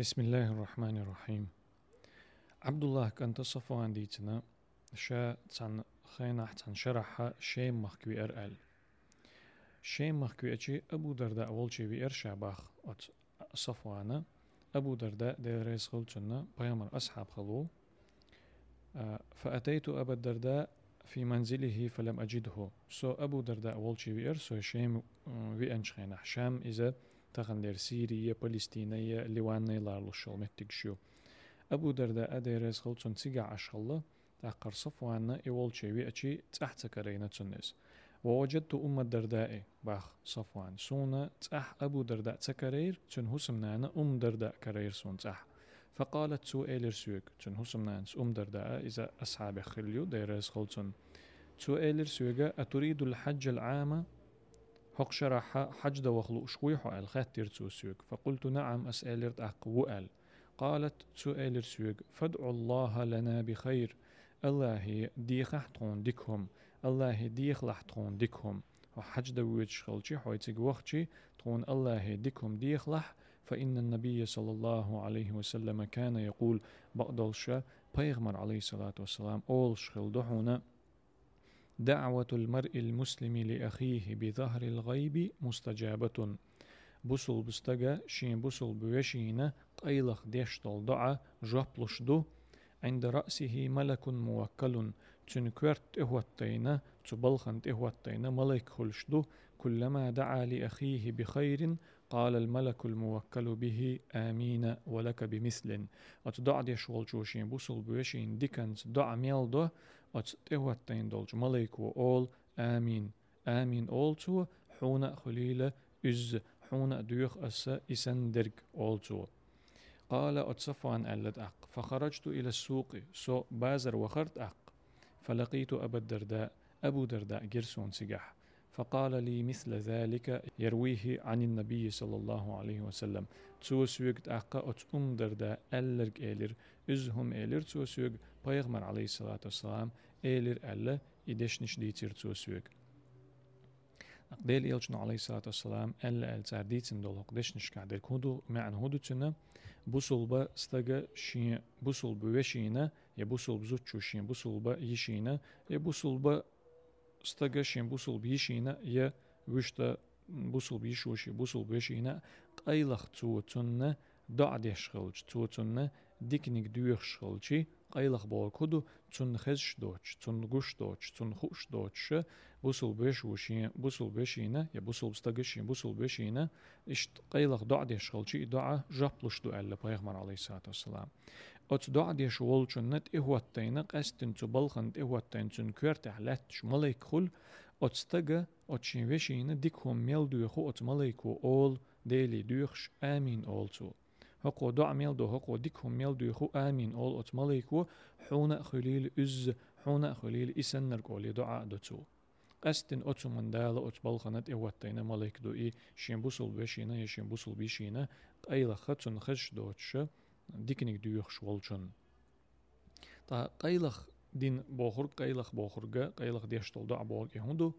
بسم الله الرحمن الرحيم عبد الله كانت صفوان ديتنا شا تسان خينا حتان شرح شيم مخكوي ارال شيم مخكوي اتشي ابو درداء اولشي بي ارشا باخ ات صفوانا ابو درداء دي ريس خلتنا بيامر اصحاب خلو فأتيت أبا الدرداء في منزله فلم أجده سو أبو درداء والشي بير سو شيم وي أنشخين شام إذا تغندر سيريا فلسطينية لواني لارلو شل متكشيو أبو درداء أديريز خلطون تيجا عشخلة تاقر صفوانا إيوال شيوي أشي تحت كرينة تنس ووجدت أم الدرداء باخ صفوان سونا تح أبو درداء تكرير تن هسمنانا أم درداء كرير سون تح فقالت سو إيلر سويك تن هسمنانس أم درداء إذا أصحاب خليو ديريز خلطون سو إيلر أتريد الحج العام هق شرح حج دوخلو شويحو الخاتير تسوسيوك. فقلت نعم أسألرت أق وقال قالت سؤال سوق فادعوا الله لنا بخير. الله ديخ احتون ديكهم. الله ديخ لحتون ديكهم. وحج دويت شغلتي حويتك وقتي تقول الله ديكم ديخ لح. فإن النبي صلى الله عليه وسلم كان يقول بقدلشا بيغمر عليه الصلاة والسلام أول شغل دحونا دعوة المرء المسلم لأخيه بظهر الغيب مستجابة. بوصل بستجا شين بوصل بوشينا قيلخ ديشتل دعا جابلش دو. عند رأسه ملك موكل. تنكرت إهوتينا تبلخن إهوتينا ملك خلشدو كلما دعا لأخيه بخير قال الملك الموكل به آمين ولك بمثل. أتدع دي شوال جوشين بوصل بوشين ديكنز دع ميل دو أت إهوتين دولج ملك وأول آمين آمين أول تو حونا خليلة إز حونا ديوخ أسا إسندرق أول تو قال أتصفان ألد أق فخرجت إلى السوق سو بازر وخرت أق فلقيت أبا الدرداء أبو درداء جرسون سجح فقال لي مثل ذلك يرويه عن النبي صلى الله عليه وسلم. تو سوغت أقا أت أم درداء ألرق إلر إزهم إلر تو سوغ بيغمر عليه الصلاة والسلام إلر ألا إدشنش ديتر تو سوغ ديل إلشن عليه الصلاة والسلام ألا ألتار ديتن دول قدش نشكع ديل كودو معن هودو تنا بوصل با استغا شين بوصل بوشينا يا بوصل بزوتشو شين بوصل با يشينا يا بوصل با استغا شين بوصل بيشينا يا وشتا بوصل بيشوشي بوصل بيشينا قيلخ تو تنا دعد يشغلج تو تنا ديكنيك دويخشغلجي قيلخ بول كودو تون خش دوتش تون غوش دوتش تون خوش دوتش بوصل بيش وشين بوصل بيشينا يا بوصل بستغشين بوصل بيشينا اشت قيلخ دعد يشغلجي دعا جابلش دو ألا بيغمر عليه الصلاة والسلام ات دعد يشغلجن نت إهوتين قستن تبلخن إهوتين تون كورت علاتش ملايك خل ات ستغا ات شين وشينا ديكهم ميل دوخو ات ملايكو أول ديلي دوخش آمين أول تو هقو دع ميل دو هقو ديكهم ميل دو يخو آمين أول أت مليكو حونا خليل أز حونا خليل إسنر قولي دعاء دتو قستن أتو من دالة أت بلخنت إواتينا مليك دو إي شين بوصل بشينا يشين بوصل بشينا قيلة خطن خش دوتش ديكنك دو يخش والجن تا قيلخ دين بوخر قيلخ بوخرغا قيلخ ديشتل دع بوغي هندو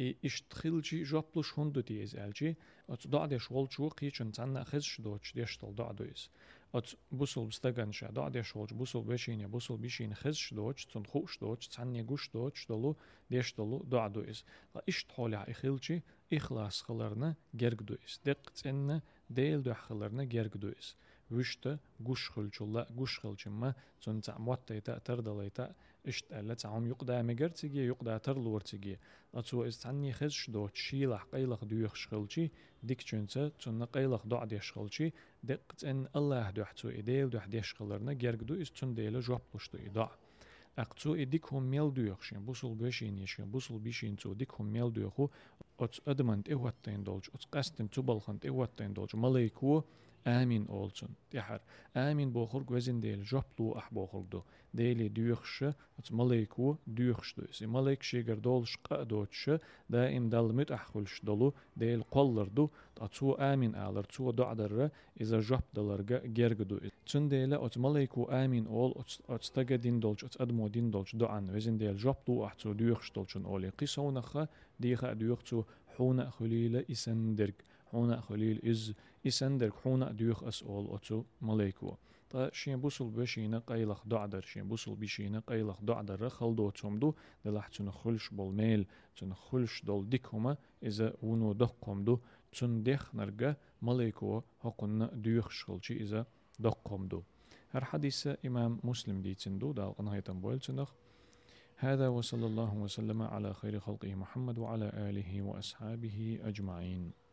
اشتخلجي جواب لوش هندو تيز الجي ات دعد شول شو قيشن تنا خزش دوتش ديشتل دعدويس ات بوسل بستغنش دعد شول بوسل بشين يا بوسل بشين خزش دوتش تن خوش دوتش تن يغوش دوتش دلو ديشتلو دعدويس لا اشتحول اخلجي اخلاص خلرنا گرگدويس دقت ان ديل دو خلرنا گرگدويس وشتا قش خلشلا قش خلشما تون تعموت تا تردليتا اشت ألا تعم يقدا مجر تيجي يقدا ترلور تيجي أتو استعني خش دو تشيلح قيلخ دو خلشي ديك تشنسا تون قيلخ دو عدي خلشي دقت ان الله دو حتو إديل دو حدي خلرنا جرق دو استون ديلا جوب لشتو إداع أقتو إديك هم ميل دويخشين بوصل بيشين يشين بوصل بيشين تو ديك هم ميل دويخو أتس أدمنت إهوتين دولج أتس قستن تبلخنت إهوتين دولج ملايكو آمين Əmin olsun. Dihar. Əmin boxur gözün deyil, joplu ah boxurdu. Deyli düyüxşü, malayku düyüxşdü. Si malayk şeger dolşqa doçşu, da imdal müt ahulş dolu, deyil qollırdu. Atsu əmin alır, tsu doadarı, iza jopdalarga gergudu. Çün deyli ot malayku əmin ol, otstaga din dolç, ot admo din dolç doan. Özün deyil joplu ah tsu düyüxş dolçun oli. Qisavnaxa, diha düyüxçu huna xulile isendirk. حونا خليل إز إسندر حونا ديوخ أسؤول أتو مليكو تا شين بوصل بشينا قيلخ دعدر شين بوصل بشينا قيلخ دعدر رخل دو تمدو دلح ميل تن خلش دول ديكهما إذا ونو دقم دو تن ديخ نرجع مليكو هقنا ديوخ شغلشي إذا دقم دو هر حديث إمام مسلم دي تندو دال قنهاية بويل تنخ هذا وصلى الله وسلم على خير خلقه محمد وعلى آله وأصحابه أجمعين